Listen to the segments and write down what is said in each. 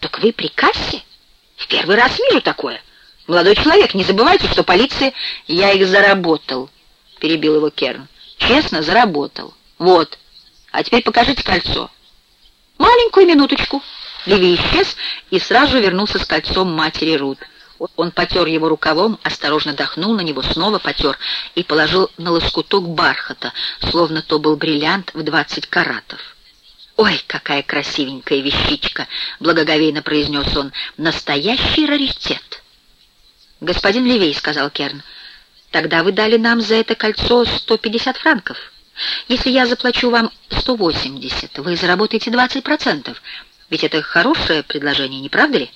Так вы при кассе? В первый раз вижу такое. Молодой человек, не забывайте, что полиция... Я их заработал, перебил его Керн. Честно, заработал. Вот. А теперь покажите кольцо. Маленькую минуточку. Леви исчез и сразу вернулся с кольцом матери Рут. Он потер его рукавом, осторожно дохнул на него, снова потер и положил на лоскуток бархата, словно то был бриллиант в двадцать каратов. «Ой, какая красивенькая вещичка!» — благоговейно произнес он. «Настоящий раритет!» «Господин Левей», — сказал Керн, — «тогда вы дали нам за это кольцо сто пятьдесят франков. Если я заплачу вам сто восемьдесят, вы заработаете двадцать процентов. Ведь это хорошее предложение, не правда ли?»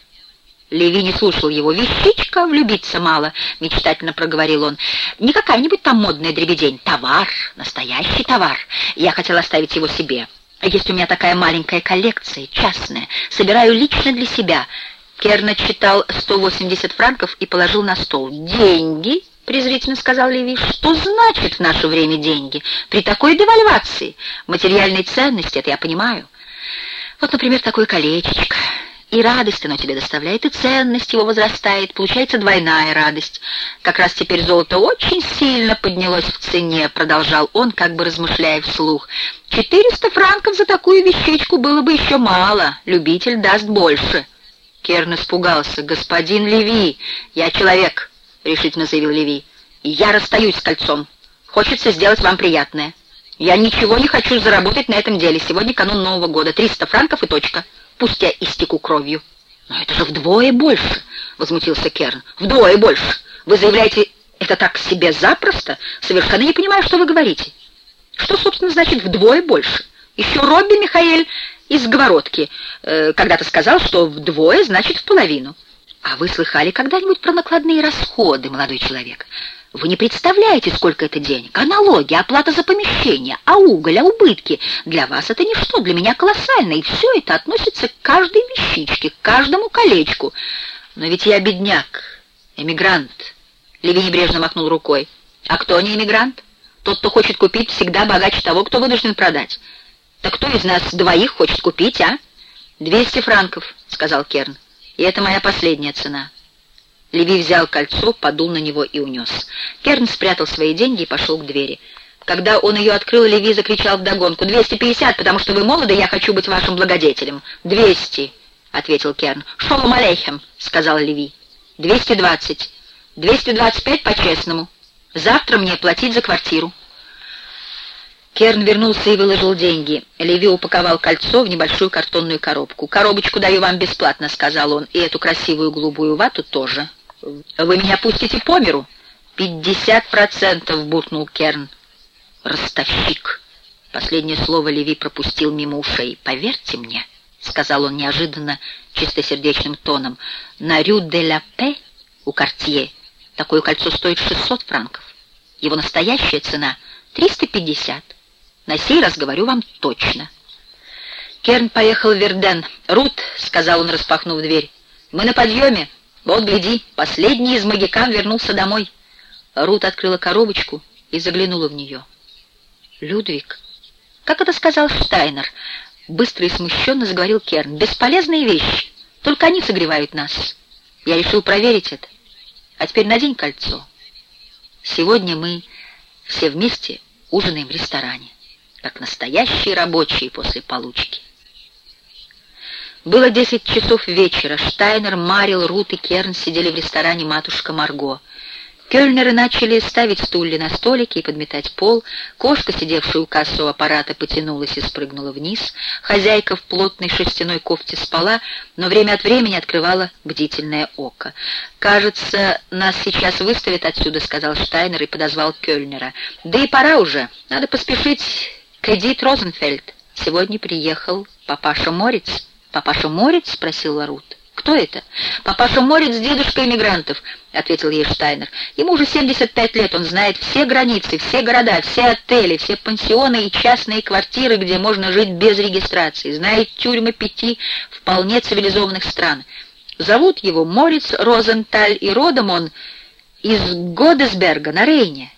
Леви не слушал его. «Вещичка, влюбиться мало», — мечтательно проговорил он. «Не какая-нибудь там модная дребедень. Товар, настоящий товар. Я хотел оставить его себе. Есть у меня такая маленькая коллекция, частная. Собираю лично для себя». Керна читал 180 франков и положил на стол. «Деньги?» — презрительно сказал Леви. «Что значит в наше время деньги? При такой девальвации? Материальной ценности, это я понимаю. Вот, например, такое колечечко». И радость оно тебе доставляет, и ценность его возрастает, получается двойная радость. Как раз теперь золото очень сильно поднялось в цене, продолжал он, как бы размышляя вслух. Четыреста франков за такую вещичку было бы еще мало, любитель даст больше. Керн испугался. «Господин Леви, я человек», — решительно заявил Леви, — «и я расстаюсь с кольцом. Хочется сделать вам приятное. Я ничего не хочу заработать на этом деле. Сегодня канун Нового года. Триста франков и точка» пусть я истеку кровью. Но это же вдвое больше, возмутился Керн. Вдвое больше. Вы заявляете это так себе запросто? Совершенно не понимаю, что вы говорите. Что, собственно, значит вдвое больше? Еще Робби Михаэль из Говородки э, когда-то сказал, что вдвое значит в половину. А вы слыхали когда-нибудь про накладные расходы, молодой человек? Вы не представляете, сколько это денег. А налоги, оплата за помещение, а уголь, а убытки. Для вас это ничто, для меня колоссально. И все это относится к каждой вещичке, к каждому колечку. Но ведь я бедняк, эмигрант. Леви небрежно махнул рукой. А кто не эмигрант? Тот, кто хочет купить, всегда богаче того, кто вынужден продать. Так кто из нас двоих хочет купить, а? «Двести франков», — сказал Керн. «И это моя последняя цена». Леви взял кольцо, подул на него и унес. Керн спрятал свои деньги и пошел к двери. Когда он ее открыл, Леви закричал вдогонку. «Двести пятьдесят, потому что вы молоды, я хочу быть вашим благодетелем». «Двести», — ответил Керн. «Шолом алейхем», — сказал Леви. «Двести двадцать. Двести двадцать пять по-честному. Завтра мне платить за квартиру». Керн вернулся и выложил деньги. Леви упаковал кольцо в небольшую картонную коробку. «Коробочку даю вам бесплатно», — сказал он, — «и эту красивую голубую вату тоже». «Вы меня пустите по миру?» «Пятьдесят процентов», — буркнул Керн. «Ростовщик». Последнее слово Леви пропустил мимо ушей. «Поверьте мне», — сказал он неожиданно чистосердечным тоном, «на Рю де ла Пе у Кортье такое кольцо стоит 600 франков. Его настоящая цена — 350. На сей раз говорю вам точно». Керн поехал в Верден. «Рут», — сказал он, распахнув дверь, — «мы на подъеме». Вот, гляди, последний из магикан вернулся домой. Рут открыла коробочку и заглянула в нее. «Людвиг, как это сказал Штайнер?» Быстро и смущенно заговорил Керн. «Бесполезные вещи, только они согревают нас. Я решил проверить это. А теперь надень кольцо. Сегодня мы все вместе ужинаем в ресторане, как настоящие рабочие после получки». Было десять часов вечера. Штайнер, Марил, Рут и Керн сидели в ресторане «Матушка Марго». Кёльнеры начали ставить стулья на столики и подметать пол. Кошка, сидевшая у кассового аппарата, потянулась и спрыгнула вниз. Хозяйка в плотной шерстяной кофте спала, но время от времени открывала бдительное око. «Кажется, нас сейчас выставят отсюда», — сказал Штайнер и подозвал Кёльнера. «Да и пора уже. Надо поспешить к Эдит Розенфельд. Сегодня приехал папаша Морец». «Папаша Морец?» — спросил Ларут. «Кто это?» «Папаша Морец, дедушка иммигрантов», — ответил ей. «Ему уже 75 лет, он знает все границы, все города, все отели, все пансионы и частные квартиры, где можно жить без регистрации, знает тюрьмы пяти вполне цивилизованных стран. Зовут его Морец Розенталь, и родом он из Годесберга на Рейне».